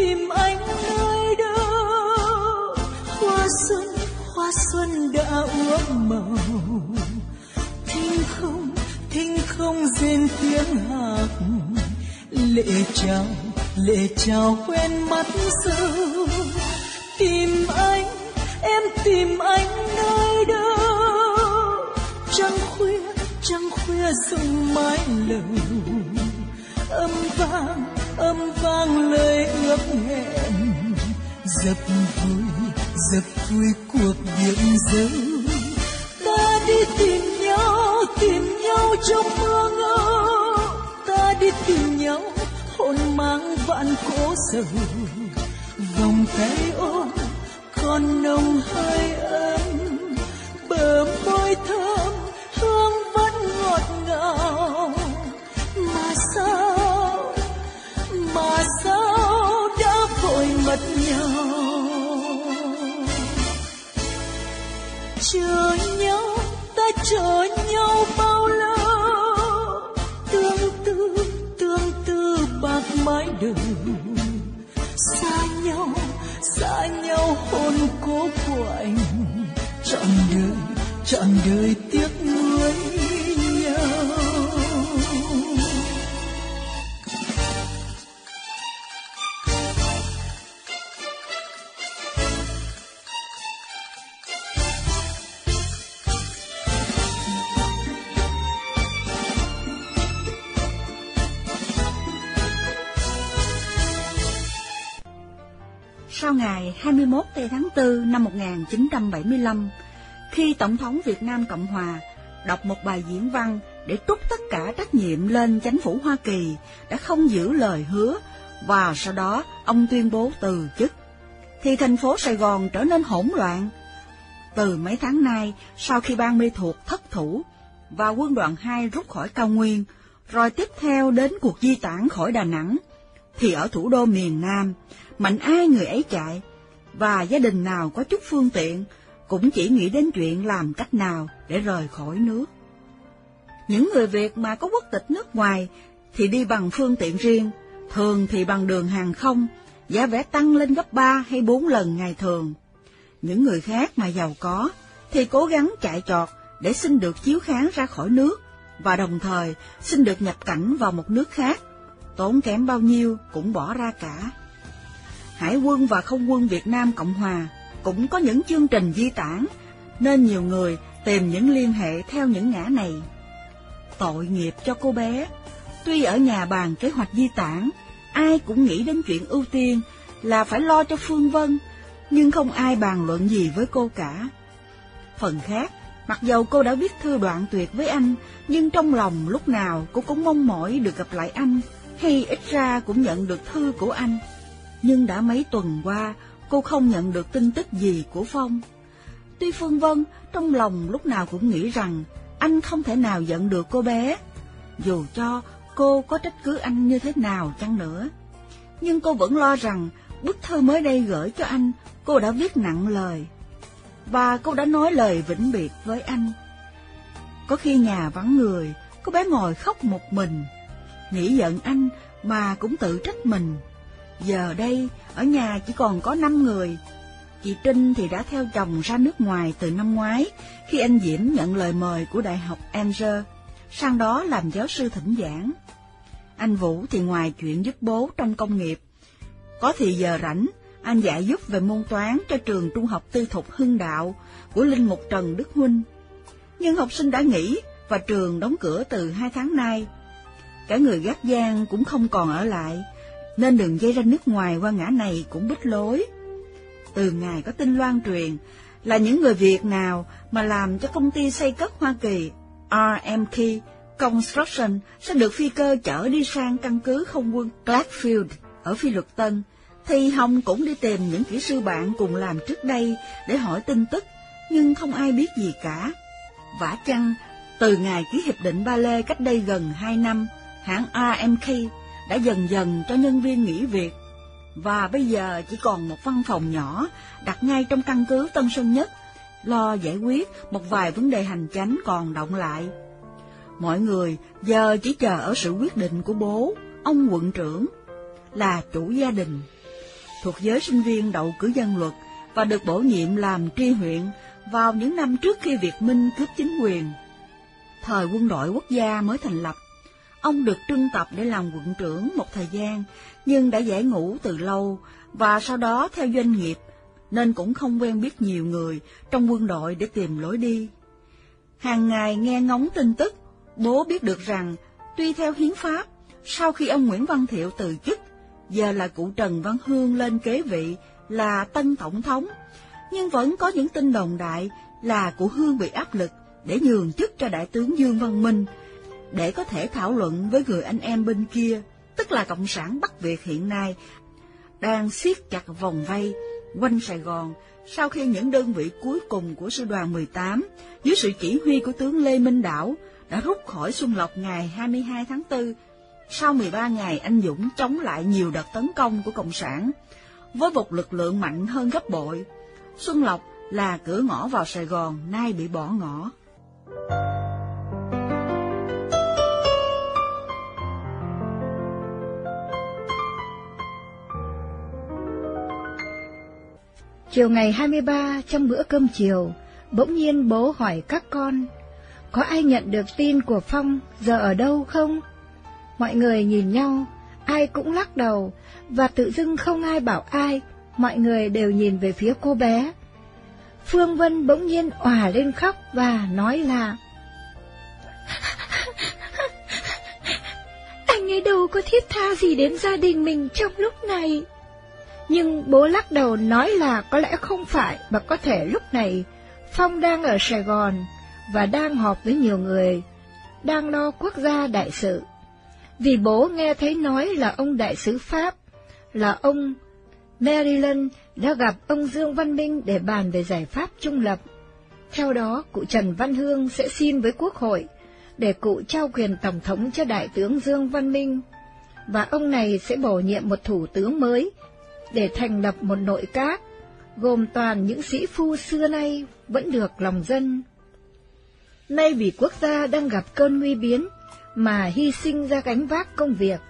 tìm anh nơi đâu. Hoa xuân hoa xuân đã úa màu thinh không thinh không rên tiếng hạc lệ chào lệ chào quen mắt sâu tìm anh, em tìm anh nơi đâu. Trăng khuya trăng khuya rung mái lầu. Âm vang âm vang lời ước hẹn. Dập vui dập vui cuộc biển dấu ta đi tìm nhau tìm nhau trong mưa ngỡ ta đi tìm nhau hôn mang vạn cố sầu. Vòng tay ôm còn nồng hơi ấm. Mất nhau. Chờ nhau, ta chờ nhau bao lâu? Tương tư tương tư bạc mái đầu xa nhau xa nhau hôn cố của anh. Trọn đời trọn đời 4 năm 1975, khi Tổng thống Việt Nam Cộng Hòa đọc một bài diễn văn để trút tất cả trách nhiệm lên chính phủ Hoa Kỳ đã không giữ lời hứa và sau đó ông tuyên bố từ chức, thì thành phố Sài Gòn trở nên hỗn loạn. Từ mấy tháng nay, sau khi ban mê thuộc thất thủ và quân đoàn 2 rút khỏi cao nguyên, rồi tiếp theo đến cuộc di tản khỏi Đà Nẵng, thì ở thủ đô miền Nam, mạnh ai người ấy chạy, và gia đình nào có chút phương tiện cũng chỉ nghĩ đến chuyện làm cách nào để rời khỏi nước. Những người Việt mà có quốc tịch nước ngoài thì đi bằng phương tiện riêng, thường thì bằng đường hàng không, giá vé tăng lên gấp 3 hay 4 lần ngày thường. Những người khác mà giàu có thì cố gắng chạy trọt để xin được chiếu kháng ra khỏi nước và đồng thời xin được nhập cảnh vào một nước khác, tốn kém bao nhiêu cũng bỏ ra cả. Hải quân và không quân Việt Nam Cộng Hòa cũng có những chương trình di tản, nên nhiều người tìm những liên hệ theo những ngã này. Tội nghiệp cho cô bé, tuy ở nhà bàn kế hoạch di tản, ai cũng nghĩ đến chuyện ưu tiên là phải lo cho Phương Vân, nhưng không ai bàn luận gì với cô cả. Phần khác, mặc dầu cô đã viết thư đoạn tuyệt với anh, nhưng trong lòng lúc nào cô cũng mong mỏi được gặp lại anh, hay ít ra cũng nhận được thư của anh. Nhưng đã mấy tuần qua, cô không nhận được tin tức gì của Phong. Tuy Phương Vân trong lòng lúc nào cũng nghĩ rằng anh không thể nào giận được cô bé, dù cho cô có trách cứ anh như thế nào chăng nữa. Nhưng cô vẫn lo rằng bức thư mới đây gửi cho anh, cô đã viết nặng lời. Và cô đã nói lời vĩnh biệt với anh. Có khi nhà vắng người, cô bé ngồi khóc một mình, nghĩ giận anh mà cũng tự trách mình. Giờ đây, ở nhà chỉ còn có năm người. Chị Trinh thì đã theo chồng ra nước ngoài từ năm ngoái, khi anh Diễm nhận lời mời của Đại học Angers, sang đó làm giáo sư thỉnh giảng. Anh Vũ thì ngoài chuyện giúp bố trong công nghiệp, có thì giờ rảnh, anh dạy giúp về môn toán cho trường trung học tư thục Hưng Đạo của Linh Mục Trần Đức Huynh. Nhưng học sinh đã nghỉ và trường đóng cửa từ hai tháng nay. Cả người gác gian cũng không còn ở lại, nên đường dây ra nước ngoài qua ngã này cũng bích lối. Từ ngày có tin loan truyền là những người Việt nào mà làm cho công ty xây cất Hoa Kỳ RMK Construction sẽ được phi cơ chở đi sang căn cứ không quân Clarkfield ở Phi Luật Tân, thì Hồng cũng đi tìm những kỹ sư bạn cùng làm trước đây để hỏi tin tức, nhưng không ai biết gì cả. Vả chăng, từ ngày ký hiệp định Ba Lê cách đây gần hai năm, hãng RMK đã dần dần cho nhân viên nghỉ việc, và bây giờ chỉ còn một văn phòng nhỏ đặt ngay trong căn cứ Tân Sơn Nhất, lo giải quyết một vài vấn đề hành chánh còn động lại. Mọi người giờ chỉ chờ ở sự quyết định của bố, ông quận trưởng, là chủ gia đình. thuộc giới sinh viên đậu cử dân luật và được bổ nhiệm làm tri huyện vào những năm trước khi Việt Minh cướp chính quyền. Thời quân đội quốc gia mới thành lập, ông được trưng tập để làm quận trưởng một thời gian, nhưng đã giải ngũ từ lâu và sau đó theo doanh nghiệp, nên cũng không quen biết nhiều người trong quân đội để tìm lối đi. Hàng ngày nghe ngóng tin tức, bố biết được rằng, tuy theo hiến pháp, sau khi ông Nguyễn Văn Thiệu từ chức, giờ là cụ Trần Văn Hương lên kế vị là tân tổng thống, nhưng vẫn có những tin đồn đại là cụ Hương bị áp lực để nhường chức cho đại tướng Dương Văn Minh, để có thể thảo luận với người anh em bên kia, tức là Cộng sản Bắc Việt hiện nay, đang siết chặt vòng vây quanh Sài Gòn sau khi những đơn vị cuối cùng của sư đoàn 18 dưới sự chỉ huy của tướng Lê Minh Đảo đã rút khỏi Xuân Lộc ngày 22 tháng 4 sau 13 ngày anh Dũng chống lại nhiều đợt tấn công của Cộng sản, với một lực lượng mạnh hơn gấp bội, Xuân Lộc là cửa ngõ vào Sài Gòn nay bị bỏ ngỏ. Chiều ngày 23 trong bữa cơm chiều, bỗng nhiên bố hỏi các con, có ai nhận được tin của Phong giờ ở đâu không? Mọi người nhìn nhau, ai cũng lắc đầu, và tự dưng không ai bảo ai, mọi người đều nhìn về phía cô bé. Phương Vân bỗng nhiên òa lên khóc và nói là Anh ấy đâu có thiết tha gì đến gia đình mình trong lúc này. Nhưng bố lắc đầu nói là có lẽ không phải và có thể lúc này Phong đang ở Sài Gòn và đang họp với nhiều người, đang lo quốc gia đại sự. Vì bố nghe thấy nói là ông đại sứ Pháp, là ông Maryland đã gặp ông Dương Văn Minh để bàn về giải pháp trung lập. Theo đó, cụ Trần Văn Hương sẽ xin với Quốc hội để cụ trao quyền Tổng thống cho Đại tướng Dương Văn Minh, và ông này sẽ bổ nhiệm một thủ tướng mới để thành lập một nội các, gồm toàn những sĩ phu xưa nay vẫn được lòng dân. Nay vì quốc gia đang gặp cơn nguy biến, mà hy sinh ra gánh vác công việc.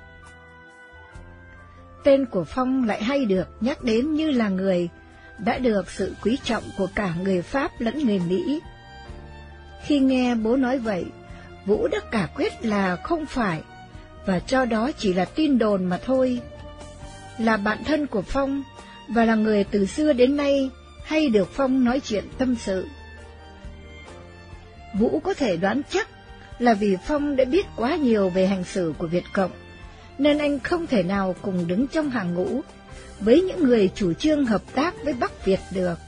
Tên của Phong lại hay được nhắc đến như là người đã được sự quý trọng của cả người Pháp lẫn người Mỹ. Khi nghe bố nói vậy, Vũ đã cả quyết là không phải, và cho đó chỉ là tin đồn mà thôi. Là bạn thân của Phong, và là người từ xưa đến nay hay được Phong nói chuyện tâm sự. Vũ có thể đoán chắc là vì Phong đã biết quá nhiều về hành xử của Việt Cộng, nên anh không thể nào cùng đứng trong hàng ngũ với những người chủ trương hợp tác với Bắc Việt được.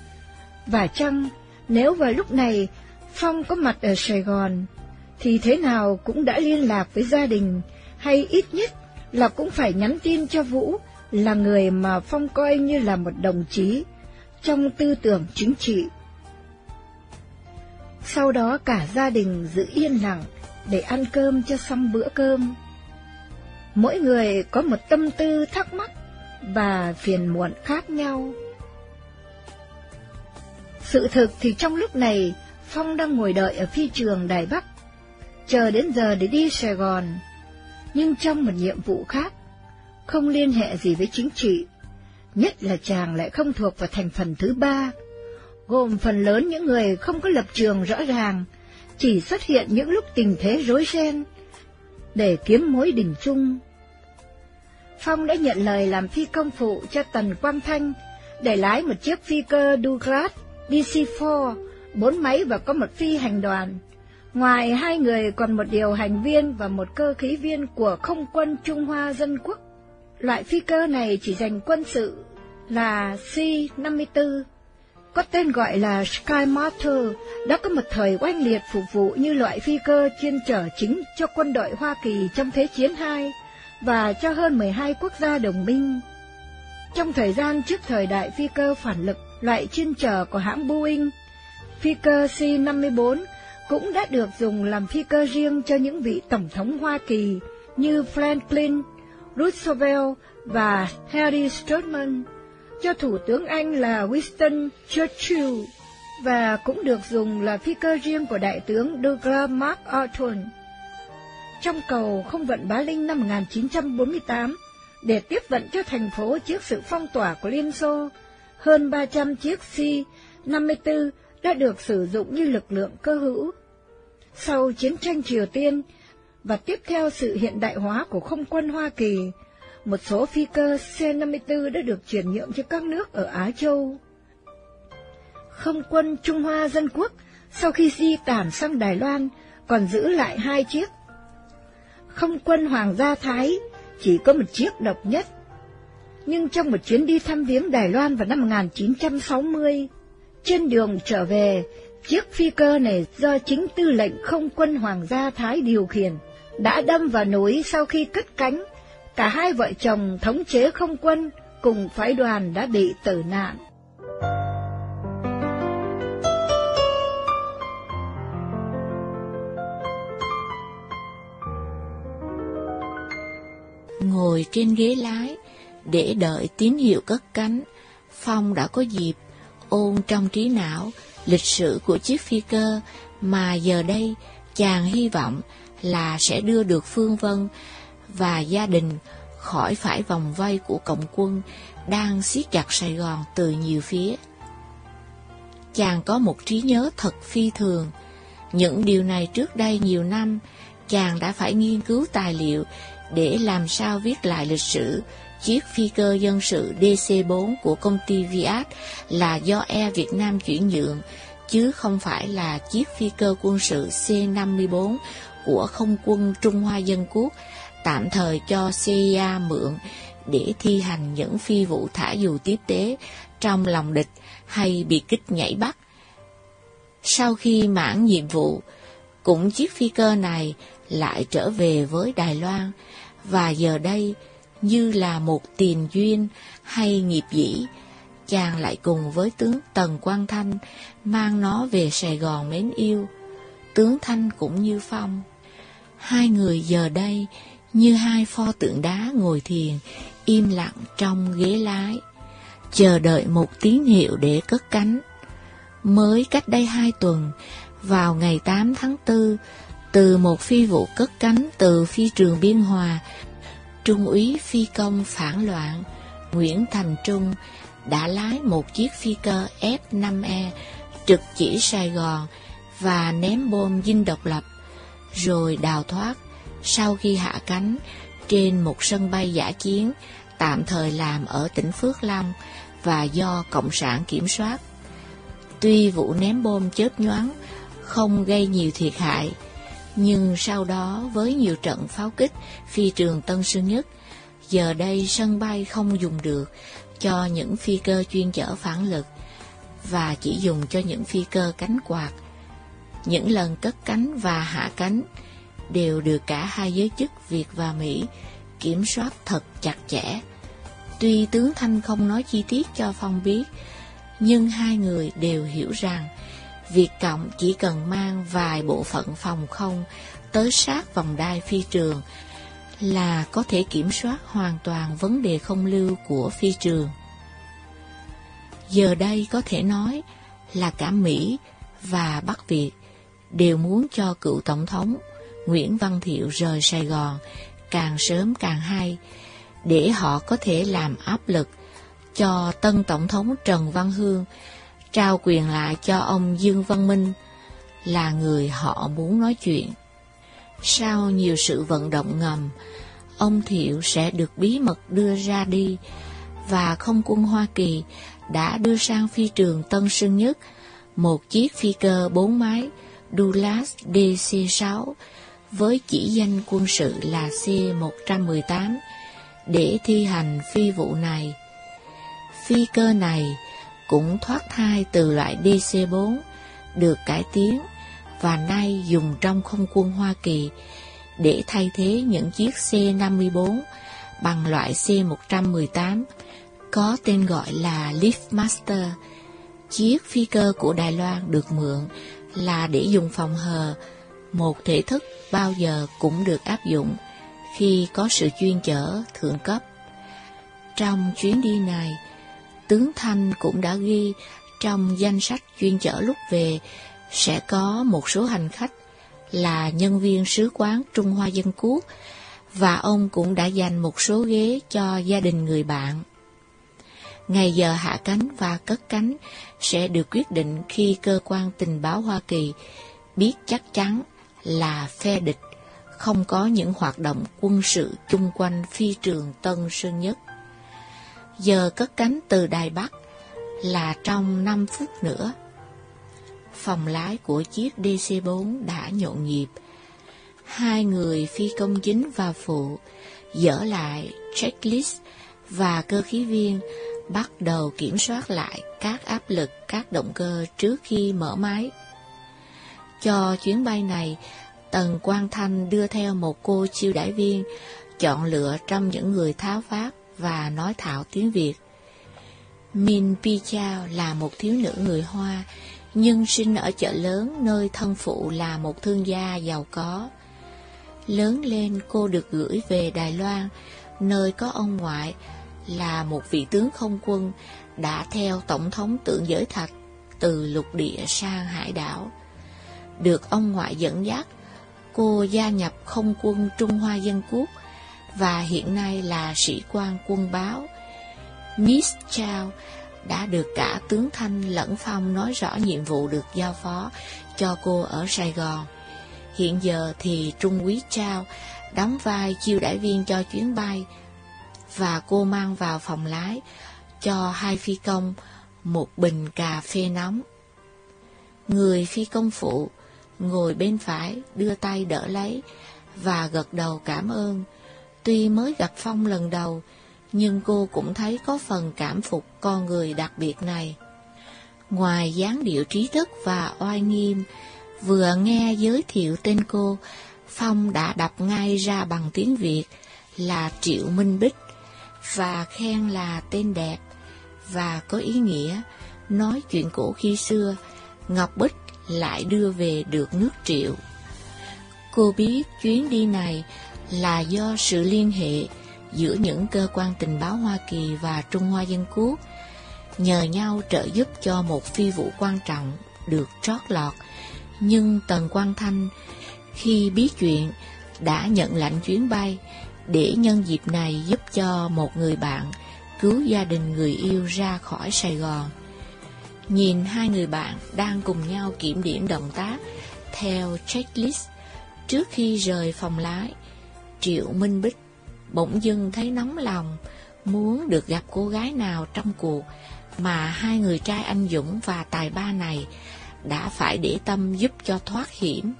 Và chăng, nếu vào lúc này Phong có mặt ở Sài Gòn, thì thế nào cũng đã liên lạc với gia đình, hay ít nhất là cũng phải nhắn tin cho Vũ là người mà Phong coi như là một đồng chí trong tư tưởng chính trị. Sau đó cả gia đình giữ yên lặng để ăn cơm cho xong bữa cơm. Mỗi người có một tâm tư thắc mắc và phiền muộn khác nhau. Sự thực thì trong lúc này, Phong đang ngồi đợi ở phi trường Đài Bắc, chờ đến giờ để đi Sài Gòn, nhưng trong một nhiệm vụ khác, không liên hệ gì với chính trị, nhất là chàng lại không thuộc vào thành phần thứ ba, gồm phần lớn những người không có lập trường rõ ràng, chỉ xuất hiện những lúc tình thế rối ren, để kiếm mối đình chung. Phong đã nhận lời làm phi công phụ cho Tần Quang Thanh, để lái một chiếc phi cơ Douglas DC-4, bốn máy và có một phi hành đoàn. Ngoài hai người còn một điều hành viên và một cơ khí viên của không quân Trung Hoa Dân Quốc. Loại phi cơ này chỉ dành quân sự là C-54 có tên gọi là Sky Martyr, đã có một thời oanh liệt phục vụ như loại phi cơ chuyên trở chính cho quân đội Hoa Kỳ trong Thế chiến II và cho hơn 12 quốc gia đồng minh. Trong thời gian trước thời đại phi cơ phản lực loại chuyên trở của hãng Boeing, phi cơ C-54 cũng đã được dùng làm phi cơ riêng cho những vị tổng thống Hoa Kỳ như Franklin, Roosevelt và Harry Truman cho Thủ tướng Anh là Winston Churchill và cũng được dùng là phi cơ riêng của Đại tướng Douglas MacArthur. Trong cầu không vận Bá Linh năm 1948, để tiếp vận cho thành phố trước sự phong tỏa của Liên Xô. Hơn 300 chiếc C-54 đã được sử dụng như lực lượng cơ hữu. Sau chiến tranh Triều Tiên và tiếp theo sự hiện đại hóa của không quân Hoa Kỳ, một số phi cơ C-54 đã được chuyển nhượng cho các nước ở Á Châu. Không quân Trung Hoa Dân Quốc sau khi di tản sang Đài Loan còn giữ lại hai chiếc. Không quân Hoàng gia Thái chỉ có một chiếc độc nhất. Nhưng trong một chuyến đi thăm viếng Đài Loan vào năm 1960, trên đường trở về, chiếc phi cơ này do chính tư lệnh không quân Hoàng gia Thái điều khiển, đã đâm vào núi sau khi cất cánh. Cả hai vợ chồng thống chế không quân cùng phái đoàn đã bị tử nạn. Ngồi trên ghế lái, để đợi tín hiệu cất cánh, Phong đã có dịp ôn trong trí não lịch sử của chiếc phi cơ mà giờ đây chàng hy vọng là sẽ đưa được Phương Vân và gia đình khỏi phải vòng vây của cộng quân đang siết chặt Sài Gòn từ nhiều phía. Chàng có một trí nhớ thật phi thường. Những điều này trước đây nhiều năm, chàng đã phải nghiên cứu tài liệu để làm sao viết lại lịch sử chiếc phi cơ dân sự DC-4 của công ty Viat là do Air Việt Nam chuyển nhượng, chứ không phải là chiếc phi cơ quân sự C-54 của không quân Trung Hoa Dân Quốc, tạm thời cho CIA mượn để thi hành những phi vụ thả dù tiếp tế trong lòng địch hay bị kích nhảy bắt. Sau khi mãn nhiệm vụ, cũng chiếc phi cơ này lại trở về với Đài Loan, và giờ đây, như là một tiền duyên hay nghiệp dĩ, chàng lại cùng với tướng Tần Quang Thanh mang nó về Sài Gòn mến yêu. Tướng Thanh cũng như Phong. Hai người giờ đây như hai pho tượng đá ngồi thiền, im lặng trong ghế lái, chờ đợi một tín hiệu để cất cánh. Mới cách đây hai tuần, vào ngày 8 tháng 4, từ một phi vụ cất cánh từ phi trường Biên Hòa, Trung úy phi công phản loạn Nguyễn Thành Trung đã lái một chiếc phi cơ F-5E trực chỉ Sài Gòn và ném bom dinh độc lập, rồi đào thoát sau khi hạ cánh trên một sân bay giả chiến tạm thời làm ở tỉnh Phước Long và do Cộng sản kiểm soát. Tuy vụ ném bom chớp nhoáng không gây nhiều thiệt hại, nhưng sau đó với nhiều trận pháo kích phi trường Tân Sơn Nhất, giờ đây sân bay không dùng được cho những phi cơ chuyên chở phản lực và chỉ dùng cho những phi cơ cánh quạt. Những lần cất cánh và hạ cánh đều được cả hai giới chức Việt và Mỹ kiểm soát thật chặt chẽ. Tuy tướng Thanh không nói chi tiết cho Phong biết, nhưng hai người đều hiểu rằng Việt Cộng chỉ cần mang vài bộ phận phòng không tới sát vòng đai phi trường là có thể kiểm soát hoàn toàn vấn đề không lưu của phi trường. Giờ đây có thể nói là cả Mỹ và Bắc Việt đều muốn cho cựu Tổng thống Nguyễn Văn Thiệu rời Sài Gòn càng sớm càng hay, để họ có thể làm áp lực cho tân Tổng thống Trần Văn Hương trao quyền lại cho ông Dương Văn Minh là người họ muốn nói chuyện. Sau nhiều sự vận động ngầm, ông Thiệu sẽ được bí mật đưa ra đi, và không quân Hoa Kỳ đã đưa sang phi trường Tân Sơn Nhất một chiếc phi cơ bốn máy Douglas DC-6 với chỉ danh quân sự là C-118 để thi hành phi vụ này. Phi cơ này cũng thoát thai từ loại DC-4 được cải tiến và nay dùng trong không quân Hoa Kỳ để thay thế những chiếc C-54 bằng loại C-118 có tên gọi là Liftmaster. Chiếc phi cơ của Đài Loan được mượn là để dùng phòng hờ, một thể thức bao giờ cũng được áp dụng khi có sự chuyên chở thượng cấp. Trong chuyến đi này, tướng Thanh cũng đã ghi trong danh sách chuyên chở lúc về sẽ có một số hành khách là nhân viên sứ quán Trung Hoa Dân Quốc và ông cũng đã dành một số ghế cho gia đình người bạn. Ngày giờ hạ cánh và cất cánh sẽ được quyết định khi cơ quan tình báo Hoa Kỳ biết chắc chắn là phe địch không có những hoạt động quân sự chung quanh phi trường Tân Sơn Nhất. Giờ cất cánh từ Đài Bắc là trong 5 phút nữa. Phòng lái của chiếc DC-4 đã nhộn nhịp. Hai người phi công chính và phụ dỡ lại checklist và cơ khí viên bắt đầu kiểm soát lại các áp lực các động cơ trước khi mở máy. Cho chuyến bay này, Tần Quang Thanh đưa theo một cô chiêu đãi viên, chọn lựa trong những người tháo phát và nói thạo tiếng Việt. Min Pi Chao là một thiếu nữ người Hoa, nhưng sinh ở chợ lớn nơi thân phụ là một thương gia giàu có. Lớn lên cô được gửi về Đài Loan, nơi có ông ngoại là một vị tướng không quân đã theo Tổng thống tượng giới thạch từ lục địa sang hải đảo. Được ông ngoại dẫn dắt, cô gia nhập không quân Trung Hoa Dân Quốc và hiện nay là sĩ quan quân báo. Miss Chao đã được cả tướng Thanh lẫn Phong nói rõ nhiệm vụ được giao phó cho cô ở Sài Gòn. Hiện giờ thì Trung úy Chao đóng vai chiêu đãi viên cho chuyến bay và cô mang vào phòng lái cho hai phi công một bình cà phê nóng. Người phi công phụ ngồi bên phải đưa tay đỡ lấy và gật đầu cảm ơn. Tuy mới gặp Phong lần đầu, nhưng cô cũng thấy có phần cảm phục con người đặc biệt này. Ngoài dáng điệu trí thức và oai nghiêm, vừa nghe giới thiệu tên cô, Phong đã đọc ngay ra bằng tiếng Việt là Triệu Minh Bích và khen là tên đẹp và có ý nghĩa, nói chuyện cổ khi xưa, Ngọc Bích lại đưa về được nước triệu. Cô biết chuyến đi này là do sự liên hệ giữa những cơ quan tình báo Hoa Kỳ và Trung Hoa Dân Quốc, nhờ nhau trợ giúp cho một phi vụ quan trọng được trót lọt. Nhưng Tần Quang Thanh, khi biết chuyện, đã nhận lệnh chuyến bay, để nhân dịp này giúp cho một người bạn cứu gia đình người yêu ra khỏi Sài Gòn. Nhìn hai người bạn đang cùng nhau kiểm điểm động tác theo checklist trước khi rời phòng lái, Triệu Minh Bích bỗng dưng thấy nóng lòng, muốn được gặp cô gái nào trong cuộc mà hai người trai anh Dũng và tài ba này đã phải để tâm giúp cho thoát hiểm.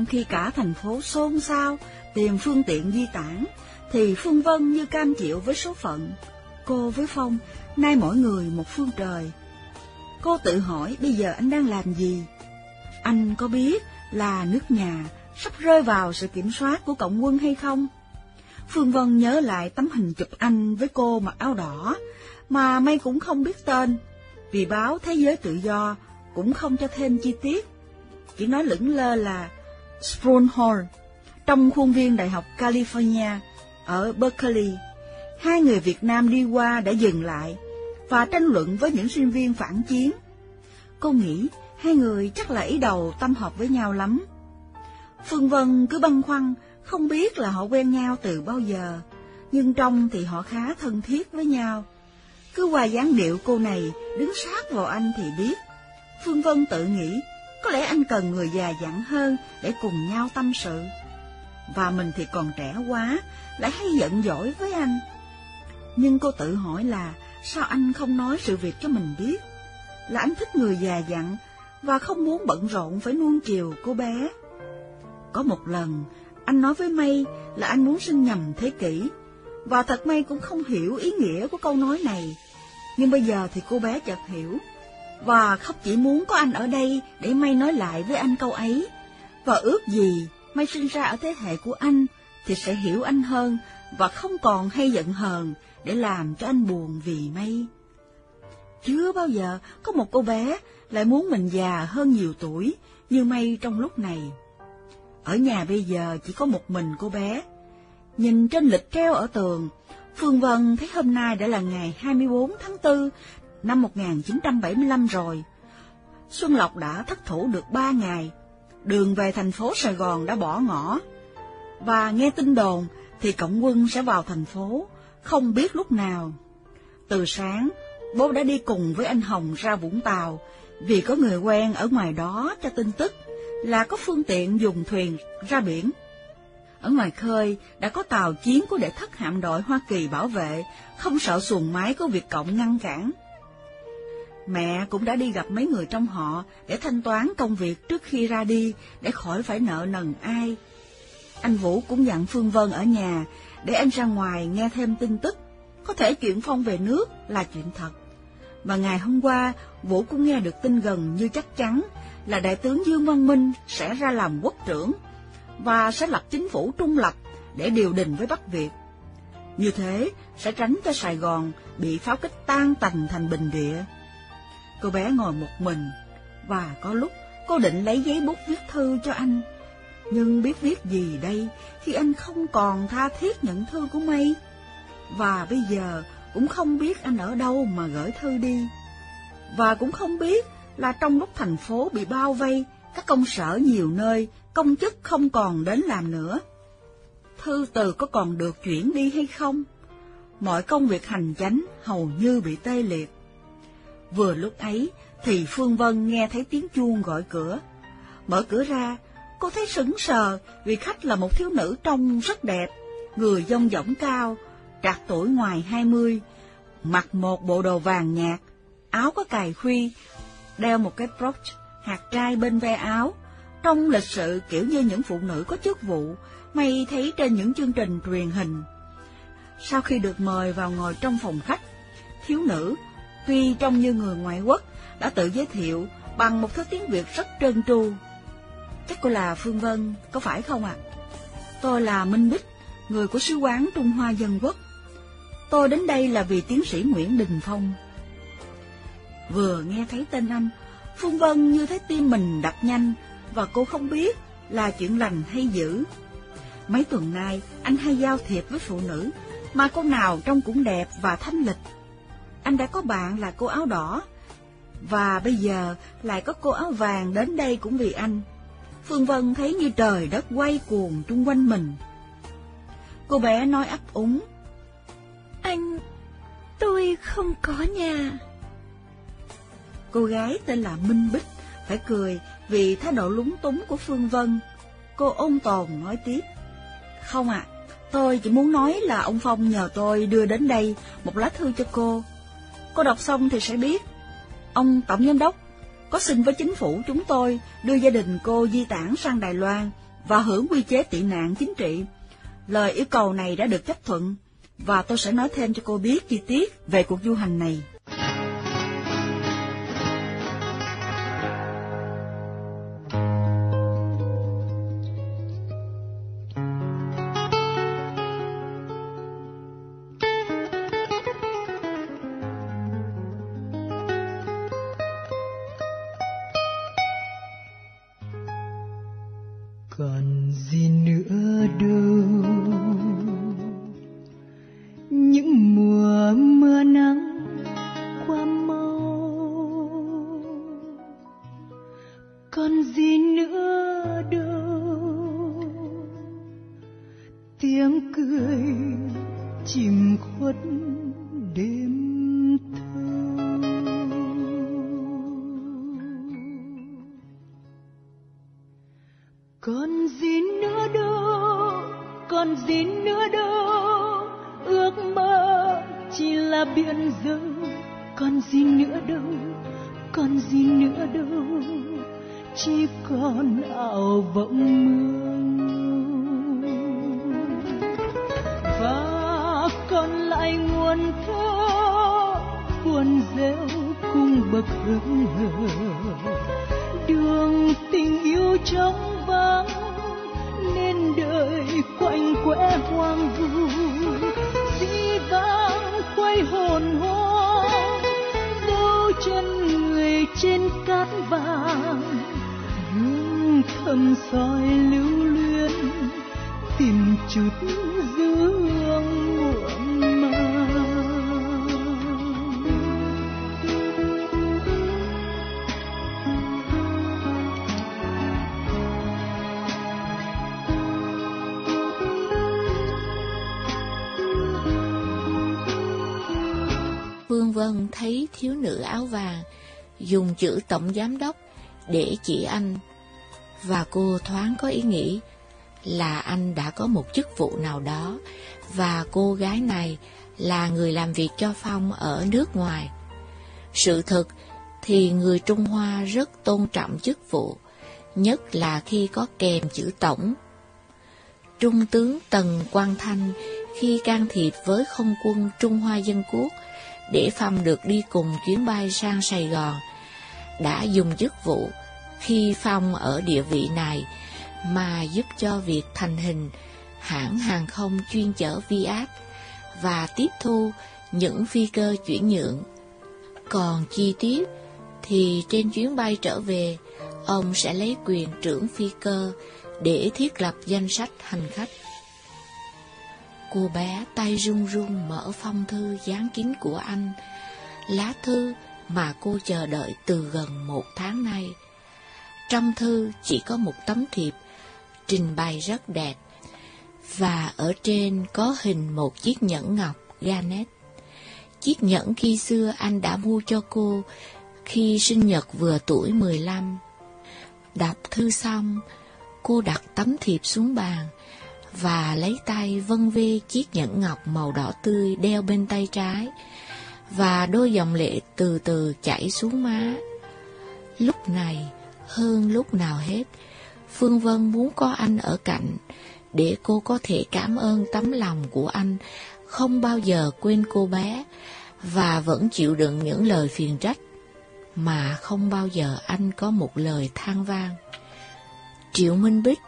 Trong khi cả thành phố xôn xao tìm phương tiện di tản, thì Phương Vân như cam chịu với số phận. Cô với Phong, nay mỗi người một phương trời. Cô tự hỏi bây giờ anh đang làm gì? Anh có biết là nước nhà sắp rơi vào sự kiểm soát của cộng quân hay không? Phương Vân nhớ lại tấm hình chụp anh với cô mặc áo đỏ, mà may cũng không biết tên, vì báo Thế giới tự do cũng không cho thêm chi tiết. Chỉ nói lững lơ là Spronhorn, trong khuôn viên Đại học California ở Berkeley. Hai người Việt Nam đi qua đã dừng lại và tranh luận với những sinh viên phản chiến. Cô nghĩ hai người chắc là ý đầu tâm hợp với nhau lắm. Phương Vân cứ băn khoăn, không biết là họ quen nhau từ bao giờ, nhưng trong thì họ khá thân thiết với nhau. Cứ qua dáng điệu cô này đứng sát vào anh thì biết. Phương Vân tự nghĩ có lẽ anh cần người già dặn hơn để cùng nhau tâm sự. Và mình thì còn trẻ quá, lại hay giận dỗi với anh. Nhưng cô tự hỏi là sao anh không nói sự việc cho mình biết? Là anh thích người già dặn và không muốn bận rộn phải nuông chiều cô bé. Có một lần, anh nói với May là anh muốn sinh nhầm thế kỷ, và thật May cũng không hiểu ý nghĩa của câu nói này. Nhưng bây giờ thì cô bé chợt hiểu và khóc chỉ muốn có anh ở đây để May nói lại với anh câu ấy. Và ước gì May sinh ra ở thế hệ của anh thì sẽ hiểu anh hơn và không còn hay giận hờn để làm cho anh buồn vì May. Chưa bao giờ có một cô bé lại muốn mình già hơn nhiều tuổi như May trong lúc này. Ở nhà bây giờ chỉ có một mình cô bé, Nhìn trên lịch treo ở tường, Phương Vân thấy hôm nay đã là ngày 24 tháng 4 năm 1975 rồi. Xuân Lộc đã thất thủ được ba ngày, đường về thành phố Sài Gòn đã bỏ ngỏ. Và nghe tin đồn thì cộng quân sẽ vào thành phố, không biết lúc nào. Từ sáng, bố đã đi cùng với anh Hồng ra Vũng Tàu, vì có người quen ở ngoài đó cho tin tức là có phương tiện dùng thuyền ra biển. Ở ngoài khơi đã có tàu chiến của đệ thất hạm đội Hoa Kỳ bảo vệ, không sợ xuồng máy của Việt Cộng ngăn cản. Mẹ cũng đã đi gặp mấy người trong họ để thanh toán công việc trước khi ra đi, để khỏi phải nợ nần ai. Anh Vũ cũng dặn Phương Vân ở nhà, để anh ra ngoài nghe thêm tin tức. Có thể chuyện Phong về nước là chuyện thật. Và ngày hôm qua, Vũ cũng nghe được tin gần như chắc chắn là Đại tướng Dương Văn Minh sẽ ra làm quốc trưởng và sẽ lập chính phủ trung lập để điều đình với Bắc Việt. Như thế sẽ tránh cho Sài Gòn bị pháo kích tan tành thành bình địa. Cô bé ngồi một mình, và có lúc cô định lấy giấy bút viết thư cho anh. Nhưng biết viết gì đây khi anh không còn tha thiết nhận thư của Mây? Và bây giờ cũng không biết anh ở đâu mà gửi thư đi. Và cũng không biết là trong lúc thành phố bị bao vây, các công sở nhiều nơi, công chức không còn đến làm nữa. Thư từ có còn được chuyển đi hay không? Mọi công việc hành chánh hầu như bị tê liệt. Vừa lúc ấy thì Phương Vân nghe thấy tiếng chuông gọi cửa. Mở cửa ra, cô thấy sững sờ vì khách là một thiếu nữ trông rất đẹp, người dông dỏng cao, trạc tuổi ngoài hai mươi, mặc một bộ đồ vàng nhạt, áo có cài khuy, đeo một cái brooch hạt trai bên ve áo, trong lịch sự kiểu như những phụ nữ có chức vụ, mày thấy trên những chương trình truyền hình. Sau khi được mời vào ngồi trong phòng khách, thiếu nữ tuy trông như người ngoại quốc, đã tự giới thiệu bằng một thứ tiếng Việt rất trơn tru. Chắc cô là Phương Vân, có phải không ạ? Tôi là Minh Bích, người của sứ quán Trung Hoa Dân Quốc. Tôi đến đây là vì tiến sĩ Nguyễn Đình Phong. Vừa nghe thấy tên anh, Phương Vân như thấy tim mình đập nhanh, và cô không biết là chuyện lành hay dữ. Mấy tuần nay, anh hay giao thiệp với phụ nữ, mà cô nào trông cũng đẹp và thanh lịch anh đã có bạn là cô áo đỏ, và bây giờ lại có cô áo vàng đến đây cũng vì anh. Phương Vân thấy như trời đất quay cuồng chung quanh mình. Cô bé nói ấp úng. Anh, tôi không có nhà. Cô gái tên là Minh Bích phải cười vì thái độ lúng túng của Phương Vân. Cô ôn tồn nói tiếp. Không ạ, tôi chỉ muốn nói là ông Phong nhờ tôi đưa đến đây một lá thư cho cô. Cô đọc xong thì sẽ biết. Ông Tổng Giám đốc có xin với chính phủ chúng tôi đưa gia đình cô di tản sang Đài Loan và hưởng quy chế tị nạn chính trị. Lời yêu cầu này đã được chấp thuận, và tôi sẽ nói thêm cho cô biết chi tiết về cuộc du hành này. Trống vắng, nên đời quạnh quẽ hoang vu. Dĩ vãng quay hồn hoang dấu chân người trên cát vàng. Hương thầm soi lưu luyến, tìm chút dư thấy thiếu nữ áo vàng dùng chữ tổng giám đốc để chỉ anh, và cô thoáng có ý nghĩ là anh đã có một chức vụ nào đó, và cô gái này là người làm việc cho Phong ở nước ngoài. Sự thật thì người Trung Hoa rất tôn trọng chức vụ, nhất là khi có kèm chữ tổng. Trung tướng Tần Quang Thanh khi can thiệp với không quân Trung Hoa Dân Quốc để Phong được đi cùng chuyến bay sang Sài Gòn, đã dùng chức vụ khi Phong ở địa vị này mà giúp cho việc thành hình hãng hàng không chuyên chở Viat và tiếp thu những phi cơ chuyển nhượng. Còn chi tiết thì trên chuyến bay trở về, ông sẽ lấy quyền trưởng phi cơ để thiết lập danh sách hành khách. Cô bé tay run run mở phong thư dán kín của anh, lá thư mà cô chờ đợi từ gần một tháng nay. Trong thư chỉ có một tấm thiệp, trình bày rất đẹp, và ở trên có hình một chiếc nhẫn ngọc Garnet. Chiếc nhẫn khi xưa anh đã mua cho cô khi sinh nhật vừa tuổi 15. Đọc thư xong, cô đặt tấm thiệp xuống bàn và lấy tay vân vê chiếc nhẫn ngọc màu đỏ tươi đeo bên tay trái và đôi dòng lệ từ từ chảy xuống má. Lúc này, hơn lúc nào hết, Phương Vân muốn có anh ở cạnh để cô có thể cảm ơn tấm lòng của anh không bao giờ quên cô bé và vẫn chịu đựng những lời phiền trách mà không bao giờ anh có một lời than vang. Triệu Minh Bích,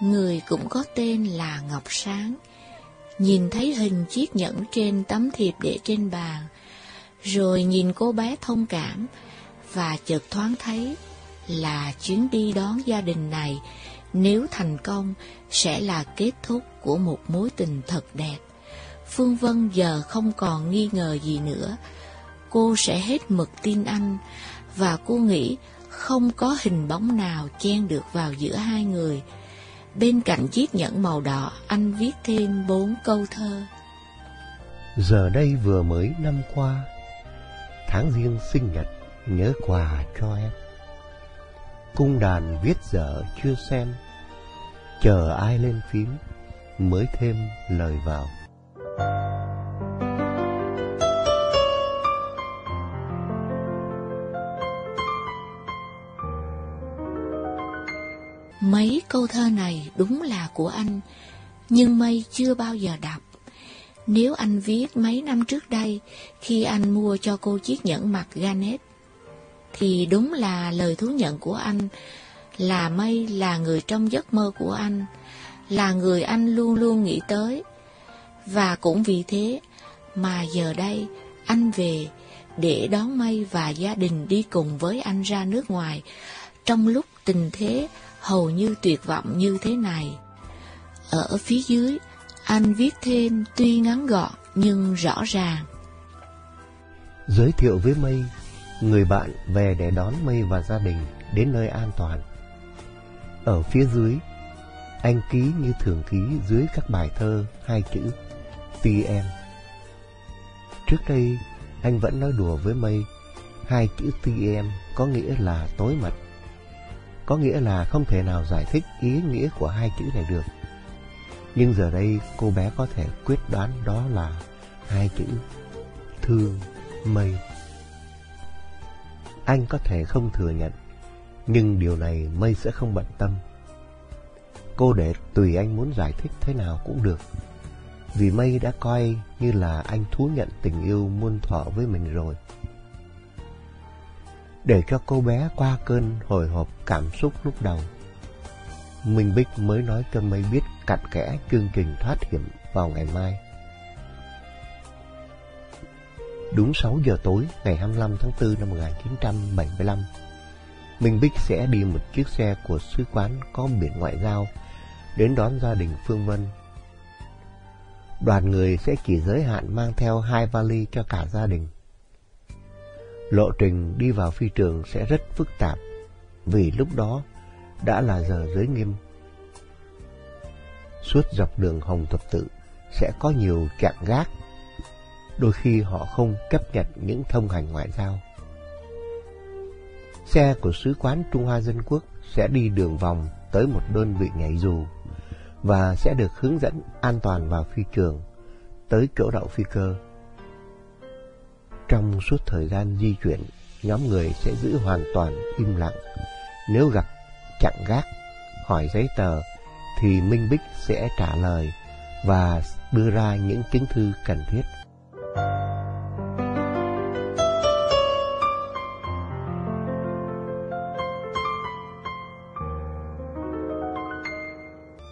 người cũng có tên là Ngọc Sáng, nhìn thấy hình chiếc nhẫn trên tấm thiệp để trên bàn, rồi nhìn cô bé thông cảm và chợt thoáng thấy là chuyến đi đón gia đình này nếu thành công sẽ là kết thúc của một mối tình thật đẹp. Phương Vân giờ không còn nghi ngờ gì nữa. Cô sẽ hết mực tin anh và cô nghĩ không có hình bóng nào chen được vào giữa hai người. Bên cạnh chiếc nhẫn màu đỏ, anh viết thêm bốn câu thơ. Giờ đây vừa mới năm qua, tháng riêng sinh nhật nhớ quà cho em. Cung đàn viết dở chưa xem, chờ ai lên phím mới thêm lời vào. Mấy câu thơ này đúng là của anh, nhưng Mây chưa bao giờ đọc. Nếu anh viết mấy năm trước đây, khi anh mua cho cô chiếc nhẫn mặt Ganet, thì đúng là lời thú nhận của anh là Mây là người trong giấc mơ của anh, là người anh luôn luôn nghĩ tới. Và cũng vì thế mà giờ đây anh về để đón Mây và gia đình đi cùng với anh ra nước ngoài, trong lúc tình thế hầu như tuyệt vọng như thế này. Ở phía dưới, anh viết thêm tuy ngắn gọn nhưng rõ ràng. Giới thiệu với Mây, người bạn về để đón Mây và gia đình đến nơi an toàn. Ở phía dưới, anh ký như thường ký dưới các bài thơ hai chữ TM. Trước đây, anh vẫn nói đùa với Mây, hai chữ TM có nghĩa là tối mật có nghĩa là không thể nào giải thích ý nghĩa của hai chữ này được. Nhưng giờ đây cô bé có thể quyết đoán đó là hai chữ thương mây. Anh có thể không thừa nhận, nhưng điều này mây sẽ không bận tâm. Cô để tùy anh muốn giải thích thế nào cũng được. Vì mây đã coi như là anh thú nhận tình yêu muôn thọ với mình rồi để cho cô bé qua cơn hồi hộp cảm xúc lúc đầu. Minh Bích mới nói cho Mây biết cặn kẽ chương trình thoát hiểm vào ngày mai. Đúng 6 giờ tối ngày 25 tháng 4 năm 1975, Minh Bích sẽ đi một chiếc xe của sứ quán có biển ngoại giao đến đón gia đình Phương Vân. Đoàn người sẽ chỉ giới hạn mang theo hai vali cho cả gia đình. Lộ trình đi vào phi trường sẽ rất phức tạp, vì lúc đó đã là giờ giới nghiêm. Suốt dọc đường Hồng Thập Tự sẽ có nhiều chạm gác. đôi khi họ không chấp nhận những thông hành ngoại giao. Xe của Sứ quán Trung Hoa Dân Quốc sẽ đi đường vòng tới một đơn vị nhảy dù và sẽ được hướng dẫn an toàn vào phi trường tới chỗ đậu phi cơ. Trong suốt thời gian di chuyển, nhóm người sẽ giữ hoàn toàn im lặng. Nếu gặp chặn gác, hỏi giấy tờ, thì Minh Bích sẽ trả lời và đưa ra những chứng thư cần thiết.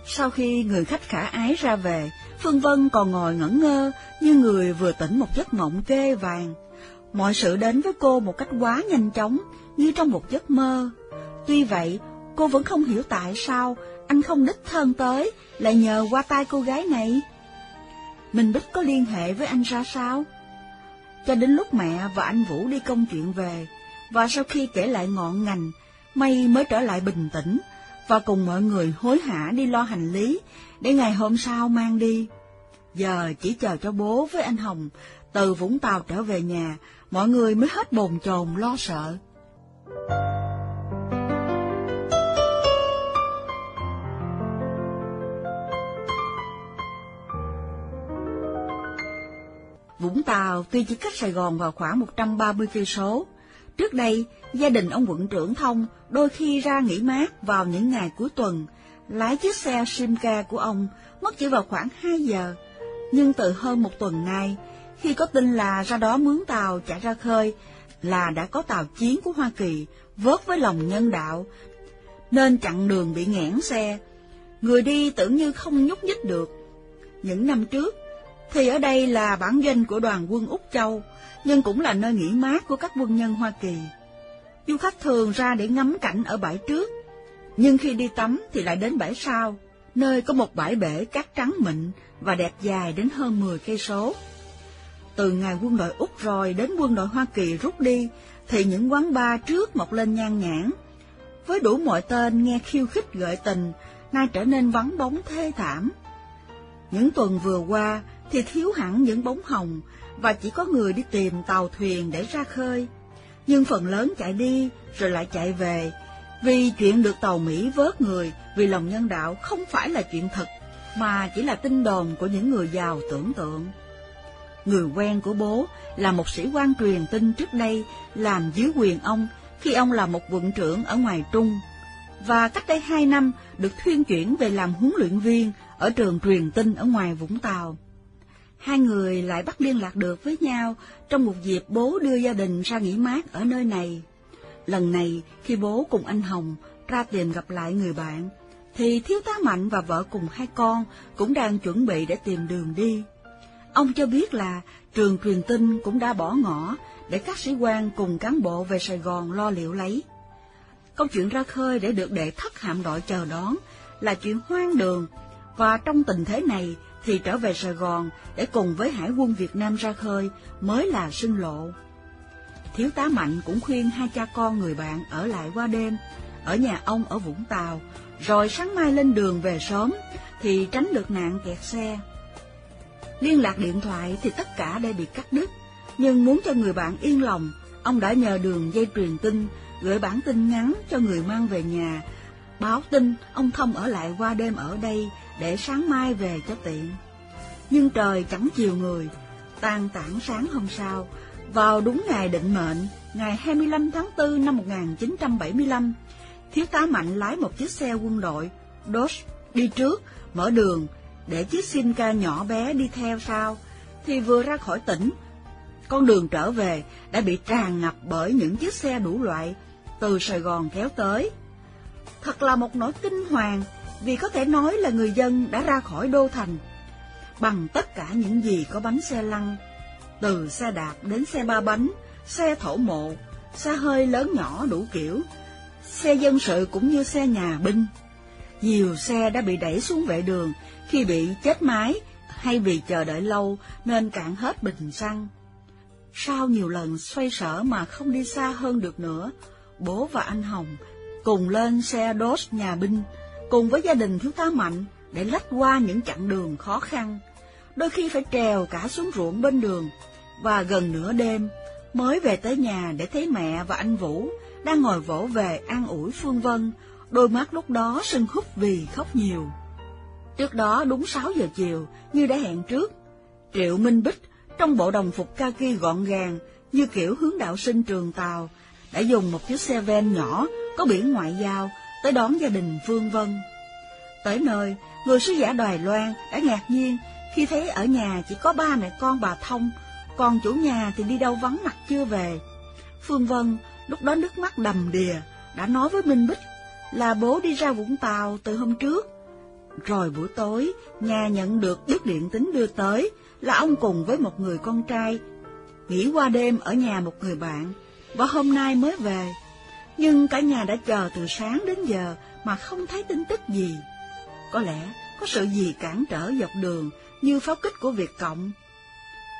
Sau khi người khách khả ái ra về, Phương Vân còn ngồi ngẩn ngơ như người vừa tỉnh một giấc mộng kê vàng. Mọi sự đến với cô một cách quá nhanh chóng, như trong một giấc mơ. Tuy vậy, cô vẫn không hiểu tại sao anh không đích thân tới, lại nhờ qua tay cô gái này. Mình Bích có liên hệ với anh ra sao? Cho đến lúc mẹ và anh Vũ đi công chuyện về, và sau khi kể lại ngọn ngành, May mới trở lại bình tĩnh, và cùng mọi người hối hả đi lo hành lý, để ngày hôm sau mang đi. Giờ chỉ chờ cho bố với anh Hồng từ Vũng Tàu trở về nhà, mọi người mới hết bồn chồn lo sợ. Vũng Tàu tuy chỉ cách Sài Gòn vào khoảng 130 cây số. Trước đây, gia đình ông quận trưởng Thông đôi khi ra nghỉ mát vào những ngày cuối tuần, lái chiếc xe Simca của ông mất chỉ vào khoảng 2 giờ. Nhưng từ hơn một tuần nay, khi có tin là ra đó mướn tàu chạy ra khơi, là đã có tàu chiến của Hoa Kỳ vớt với lòng nhân đạo, nên chặn đường bị nghẽn xe. Người đi tưởng như không nhúc nhích được. Những năm trước, thì ở đây là bản doanh của đoàn quân Úc Châu, nhưng cũng là nơi nghỉ mát của các quân nhân Hoa Kỳ. Du khách thường ra để ngắm cảnh ở bãi trước, nhưng khi đi tắm thì lại đến bãi sau, nơi có một bãi bể cát trắng mịn và đẹp dài đến hơn 10 cây số. Từ ngày quân đội Úc rồi đến quân đội Hoa Kỳ rút đi, thì những quán bar trước mọc lên nhan nhãn. Với đủ mọi tên nghe khiêu khích gợi tình, nay trở nên vắng bóng thê thảm. Những tuần vừa qua thì thiếu hẳn những bóng hồng, và chỉ có người đi tìm tàu thuyền để ra khơi. Nhưng phần lớn chạy đi rồi lại chạy về, vì chuyện được tàu Mỹ vớt người vì lòng nhân đạo không phải là chuyện thật, mà chỉ là tin đồn của những người giàu tưởng tượng. Người quen của bố là một sĩ quan truyền tin trước đây làm dưới quyền ông khi ông là một quận trưởng ở ngoài Trung, và cách đây hai năm được thuyên chuyển về làm huấn luyện viên ở trường truyền tin ở ngoài Vũng Tàu. Hai người lại bắt liên lạc được với nhau trong một dịp bố đưa gia đình ra nghỉ mát ở nơi này. Lần này, khi bố cùng anh Hồng ra tìm gặp lại người bạn, thì thiếu tá Mạnh và vợ cùng hai con cũng đang chuẩn bị để tìm đường đi. Ông cho biết là trường truyền tin cũng đã bỏ ngỏ để các sĩ quan cùng cán bộ về Sài Gòn lo liệu lấy. Câu chuyện ra khơi để được đệ thất hạm đội chờ đón là chuyện hoang đường, và trong tình thế này thì trở về Sài Gòn để cùng với Hải quân Việt Nam ra khơi mới là sinh lộ. Thiếu tá Mạnh cũng khuyên hai cha con người bạn ở lại qua đêm, ở nhà ông ở Vũng Tàu, rồi sáng mai lên đường về sớm, thì tránh được nạn kẹt xe. Liên lạc điện thoại thì tất cả đã bị cắt đứt, nhưng muốn cho người bạn yên lòng, ông đã nhờ đường dây truyền tin gửi bản tin ngắn cho người mang về nhà, báo tin ông Thông ở lại qua đêm ở đây để sáng mai về cho tiện. Nhưng trời chẳng chiều người, tan tảng sáng hôm sau, vào đúng ngày định mệnh, ngày 25 tháng 4 năm 1975, thiếu tá Mạnh lái một chiếc xe quân đội, Dodge, đi trước, mở đường, để chiếc xin ca nhỏ bé đi theo sau, thì vừa ra khỏi tỉnh, con đường trở về đã bị tràn ngập bởi những chiếc xe đủ loại từ Sài Gòn kéo tới. Thật là một nỗi kinh hoàng vì có thể nói là người dân đã ra khỏi đô thành bằng tất cả những gì có bánh xe lăn, từ xe đạp đến xe ba bánh, xe thổ mộ, xe hơi lớn nhỏ đủ kiểu, xe dân sự cũng như xe nhà binh. Nhiều xe đã bị đẩy xuống vệ đường. Khi bị chết máy hay vì chờ đợi lâu nên cạn hết bình xăng. Sau nhiều lần xoay sở mà không đi xa hơn được nữa, bố và anh Hồng cùng lên xe đốt nhà binh cùng với gia đình thiếu tá Mạnh để lách qua những chặng đường khó khăn, đôi khi phải trèo cả xuống ruộng bên đường, và gần nửa đêm mới về tới nhà để thấy mẹ và anh Vũ đang ngồi vỗ về an ủi Phương Vân, đôi mắt lúc đó sưng húp vì khóc nhiều. Trước đó đúng 6 giờ chiều, như đã hẹn trước, Triệu Minh Bích trong bộ đồng phục kaki gọn gàng như kiểu hướng đạo sinh trường Tàu đã dùng một chiếc xe ven nhỏ có biển ngoại giao tới đón gia đình Phương Vân. Tới nơi, người sứ giả Đài Loan đã ngạc nhiên khi thấy ở nhà chỉ có ba mẹ con bà Thông, còn chủ nhà thì đi đâu vắng mặt chưa về. Phương Vân lúc đó nước mắt đầm đìa, đã nói với Minh Bích là bố đi ra Vũng Tàu từ hôm trước. Rồi buổi tối, nhà nhận được bức điện tính đưa tới là ông cùng với một người con trai nghỉ qua đêm ở nhà một người bạn, và hôm nay mới về. Nhưng cả nhà đã chờ từ sáng đến giờ mà không thấy tin tức gì. Có lẽ có sự gì cản trở dọc đường như pháo kích của Việt Cộng.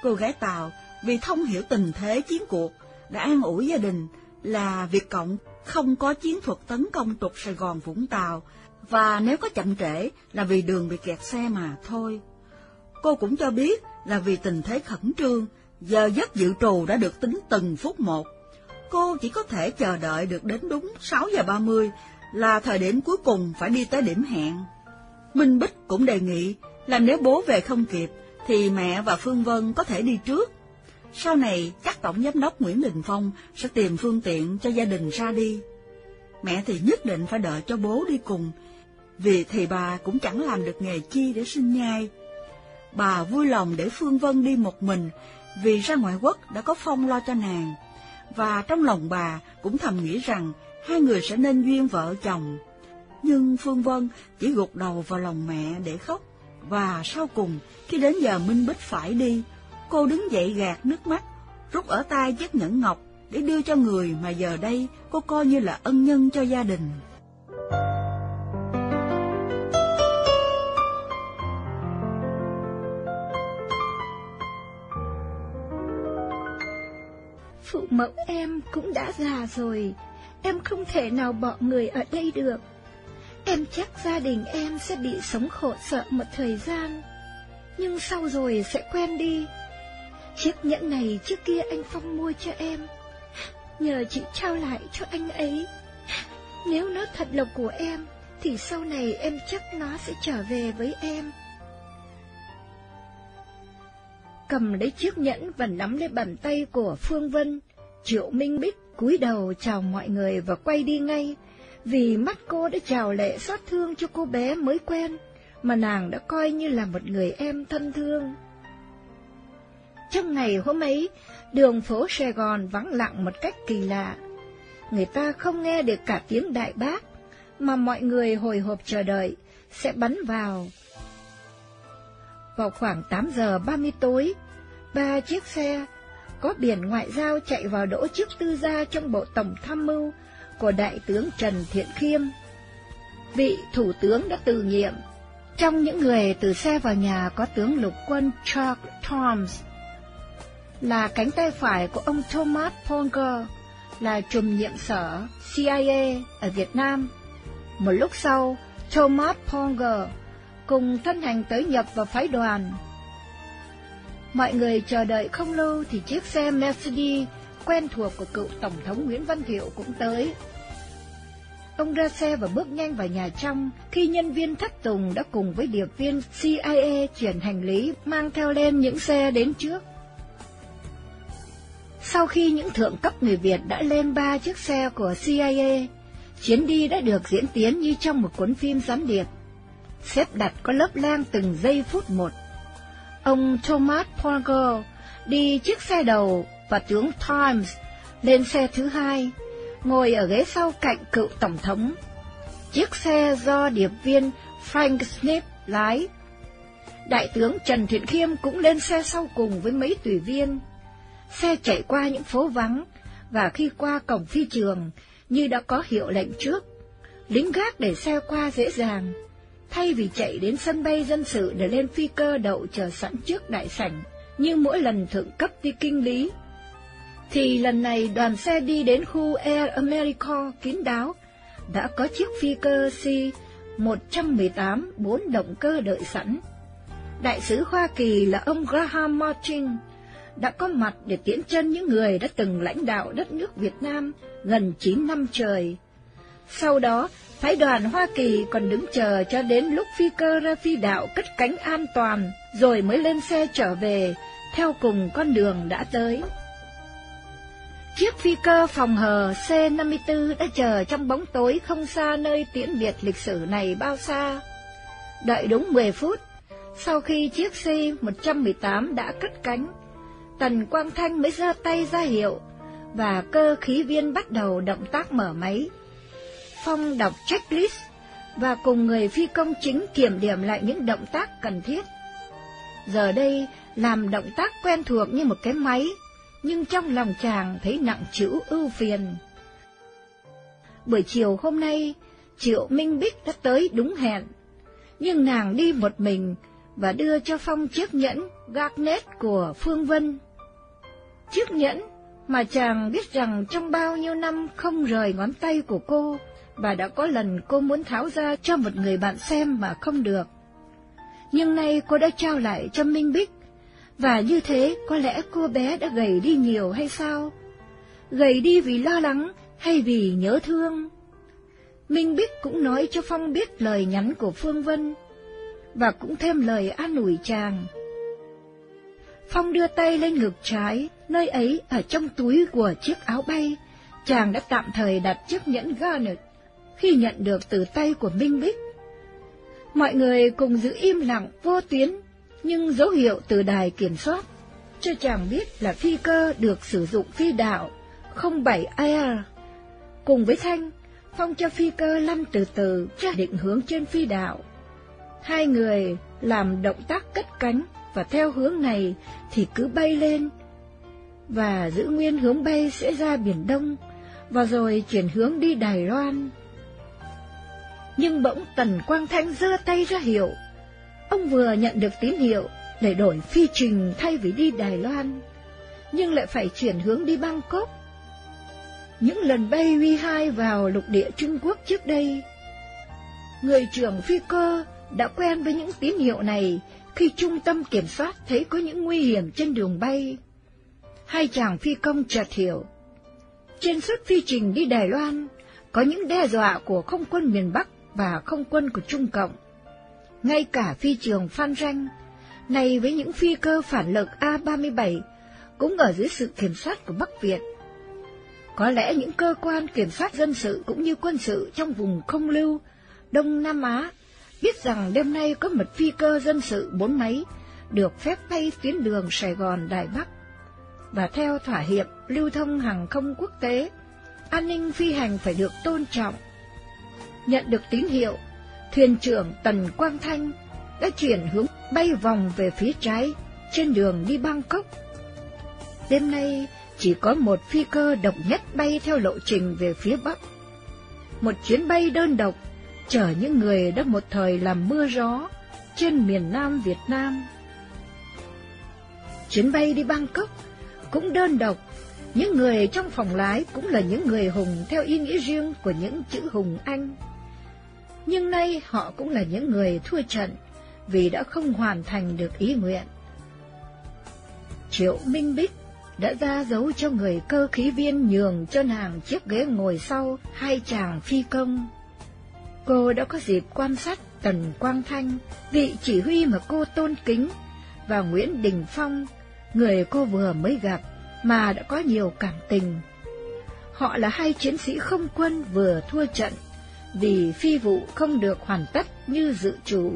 Cô gái Tàu vì thông hiểu tình thế chiến cuộc đã an ủi gia đình là Việt Cộng không có chiến thuật tấn công trục Sài Gòn Vũng Tàu và nếu có chậm trễ là vì đường bị kẹt xe mà thôi. Cô cũng cho biết là vì tình thế khẩn trương, giờ giấc dự trù đã được tính từng phút một. Cô chỉ có thể chờ đợi được đến đúng 6 giờ 30 là thời điểm cuối cùng phải đi tới điểm hẹn. Minh Bích cũng đề nghị là nếu bố về không kịp thì mẹ và Phương Vân có thể đi trước. Sau này chắc Tổng Giám đốc Nguyễn Đình Phong sẽ tìm phương tiện cho gia đình ra đi. Mẹ thì nhất định phải đợi cho bố đi cùng, vì thì bà cũng chẳng làm được nghề chi để sinh nhai. Bà vui lòng để Phương Vân đi một mình, vì ra ngoại quốc đã có Phong lo cho nàng. Và trong lòng bà cũng thầm nghĩ rằng hai người sẽ nên duyên vợ chồng. Nhưng Phương Vân chỉ gục đầu vào lòng mẹ để khóc. Và sau cùng, khi đến giờ Minh Bích phải đi, cô đứng dậy gạt nước mắt, rút ở tay chiếc nhẫn ngọc để đưa cho người mà giờ đây cô coi như là ân nhân cho gia đình. Phụ mẫu em cũng đã già rồi, em không thể nào bỏ người ở đây được. Em chắc gia đình em sẽ bị sống khổ sợ một thời gian, nhưng sau rồi sẽ quen đi. Chiếc nhẫn này trước kia anh Phong mua cho em, nhờ chị trao lại cho anh ấy. Nếu nó thật lòng của em, thì sau này em chắc nó sẽ trở về với em. Cầm lấy chiếc nhẫn và nắm lấy bàn tay của Phương Vân, Triệu Minh Bích cúi đầu chào mọi người và quay đi ngay, vì mắt cô đã trào lệ xót thương cho cô bé mới quen, mà nàng đã coi như là một người em thân thương. Trong ngày hôm ấy, đường phố Sài Gòn vắng lặng một cách kỳ lạ. Người ta không nghe được cả tiếng đại bác, mà mọi người hồi hộp chờ đợi sẽ bắn vào. Vào khoảng 8 giờ 30 tối, ba chiếc xe có biển ngoại giao chạy vào đỗ trước tư gia trong bộ tổng tham mưu của Đại tướng Trần Thiện Khiêm. Vị Thủ tướng đã từ nhiệm. Trong những người từ xe vào nhà có tướng lục quân Charles Toms, là cánh tay phải của ông Thomas Ponger là trùm nhiệm sở CIA ở Việt Nam. Một lúc sau, Thomas Ponger cùng thân hành tới nhập vào phái đoàn. Mọi người chờ đợi không lâu thì chiếc xe Mercedes quen thuộc của cựu Tổng thống Nguyễn Văn Thiệu cũng tới. Ông ra xe và bước nhanh vào nhà trong, khi nhân viên thất tùng đã cùng với điệp viên CIA chuyển hành lý mang theo lên những xe đến trước. Sau khi những thượng cấp người Việt đã lên ba chiếc xe của CIA, chuyến đi đã được diễn tiến như trong một cuốn phim gián điệp. Xếp đặt có lớp lang từng giây phút một. Ông Thomas Porger đi chiếc xe đầu và tướng Times lên xe thứ hai, ngồi ở ghế sau cạnh cựu tổng thống. Chiếc xe do điệp viên Frank Snip lái. Đại tướng Trần Thiện Khiêm cũng lên xe sau cùng với mấy tùy viên. Xe chạy qua những phố vắng, và khi qua cổng phi trường, như đã có hiệu lệnh trước, lính gác để xe qua dễ dàng, thay vì chạy đến sân bay dân sự để lên phi cơ đậu chờ sẵn trước đại sảnh, như mỗi lần thượng cấp đi kinh lý. Thì lần này đoàn xe đi đến khu Air America kín đáo, đã có chiếc phi cơ C-118 bốn động cơ đợi sẵn. Đại sứ Hoa Kỳ là ông Graham Martin, đã có mặt để tiễn chân những người đã từng lãnh đạo đất nước Việt Nam gần 9 năm trời. Sau đó, phái đoàn Hoa Kỳ còn đứng chờ cho đến lúc phi cơ ra phi đạo cất cánh an toàn, rồi mới lên xe trở về, theo cùng con đường đã tới. Chiếc phi cơ phòng hờ C-54 đã chờ trong bóng tối không xa nơi tiễn biệt lịch sử này bao xa. Đợi đúng 10 phút, sau khi chiếc C-118 đã cất cánh, Tần Quang Thanh mới giơ tay ra hiệu, và cơ khí viên bắt đầu động tác mở máy. Phong đọc checklist và cùng người phi công chính kiểm điểm lại những động tác cần thiết. Giờ đây, làm động tác quen thuộc như một cái máy, nhưng trong lòng chàng thấy nặng chữ ưu phiền. Buổi chiều hôm nay, Triệu Minh Bích đã tới đúng hẹn, nhưng nàng đi một mình và đưa cho Phong chiếc nhẫn gác nét của Phương Vân. Chiếc nhẫn mà chàng biết rằng trong bao nhiêu năm không rời ngón tay của cô, và đã có lần cô muốn tháo ra cho một người bạn xem mà không được. Nhưng nay cô đã trao lại cho Minh Bích, và như thế có lẽ cô bé đã gầy đi nhiều hay sao? Gầy đi vì lo lắng hay vì nhớ thương? Minh Bích cũng nói cho Phong biết lời nhắn của Phương Vân, và cũng thêm lời an ủi chàng. Phong đưa tay lên ngực trái, nơi ấy ở trong túi của chiếc áo bay, chàng đã tạm thời đặt chiếc nhẫn Garnet khi nhận được từ tay của Minh Bích. Mọi người cùng giữ im lặng vô tuyến, nhưng dấu hiệu từ đài kiểm soát cho chàng biết là phi cơ được sử dụng phi đạo 07 AR. Cùng với Thanh, Phong cho phi cơ lăn từ từ cho định hướng trên phi đạo. Hai người làm động tác cất cánh và theo hướng này thì cứ bay lên và giữ nguyên hướng bay sẽ ra Biển Đông và rồi chuyển hướng đi Đài Loan. Nhưng bỗng Tần Quang Thanh giơ tay ra hiệu. Ông vừa nhận được tín hiệu để đổi phi trình thay vì đi Đài Loan, nhưng lại phải chuyển hướng đi Bangkok. Những lần bay huy hai vào lục địa Trung Quốc trước đây, người trưởng phi cơ đã quen với những tín hiệu này khi trung tâm kiểm soát thấy có những nguy hiểm trên đường bay. Hai chàng phi công chợt hiểu. Trên suốt phi trình đi Đài Loan, có những đe dọa của không quân miền Bắc và không quân của Trung Cộng. Ngay cả phi trường Phan Ranh, này với những phi cơ phản lực A-37, cũng ở dưới sự kiểm soát của Bắc Việt. Có lẽ những cơ quan kiểm soát dân sự cũng như quân sự trong vùng không lưu, Đông Nam Á biết rằng đêm nay có một phi cơ dân sự bốn máy được phép bay tuyến đường Sài Gòn Đài Bắc. Và theo thỏa hiệp lưu thông hàng không quốc tế, an ninh phi hành phải được tôn trọng. Nhận được tín hiệu, thuyền trưởng Tần Quang Thanh đã chuyển hướng bay vòng về phía trái trên đường đi Bangkok. Đêm nay chỉ có một phi cơ độc nhất bay theo lộ trình về phía Bắc. Một chuyến bay đơn độc chở những người đã một thời làm mưa gió trên miền Nam Việt Nam. Chuyến bay đi Bangkok cũng đơn độc, những người trong phòng lái cũng là những người hùng theo ý nghĩa riêng của những chữ hùng Anh. Nhưng nay họ cũng là những người thua trận vì đã không hoàn thành được ý nguyện. Triệu Minh Bích đã ra dấu cho người cơ khí viên nhường cho nàng chiếc ghế ngồi sau hai chàng phi công. Cô đã có dịp quan sát Tần Quang Thanh, vị chỉ huy mà cô tôn kính, và Nguyễn Đình Phong, người cô vừa mới gặp mà đã có nhiều cảm tình. Họ là hai chiến sĩ không quân vừa thua trận vì phi vụ không được hoàn tất như dự trù.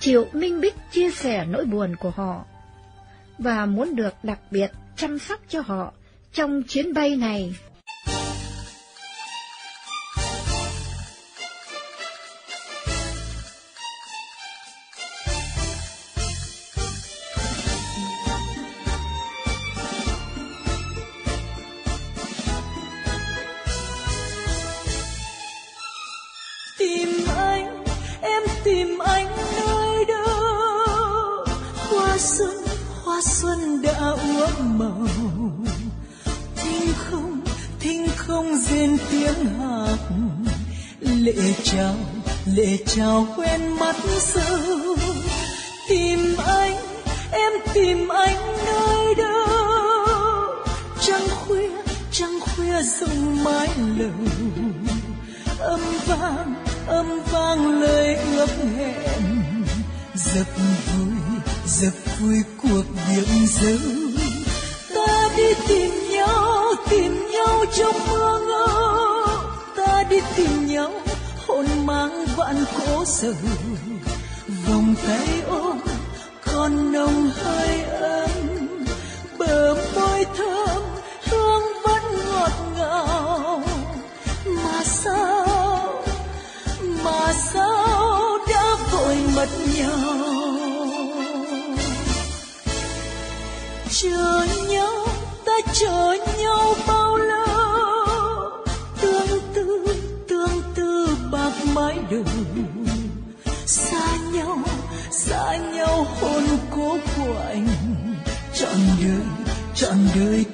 Triệu Minh Bích chia sẻ nỗi buồn của họ và muốn được đặc biệt chăm sóc cho họ trong chuyến bay này. Hoa xuân đã úa màu thinh không thinh không duyên tiếng hạc lệ chào lệ chào quen mắt sâu tìm anh, em tìm anh nơi đâu? Trăng khuya trăng khuya rộng mái lầu âm vang âm vang lời ước hẹn. Giấc vui, giấc vui cuộc biển dữ ta đi tìm nhau tìm nhau trong mưa ngỡ ta đi tìm nhau, hồn mang vạn cố sầu vòng tay ôm còn nồng hơi ấm. Bờ môi thơm, hương vẫn ngọt ngào. Mà sao mà sao đã vội mất nhau chờ nhau, ta chờ nhau bao lâu? Tương tư tương tư bạc mái đầu xa nhau xa nhau hôn cố của anh. Trọn đời trọn đời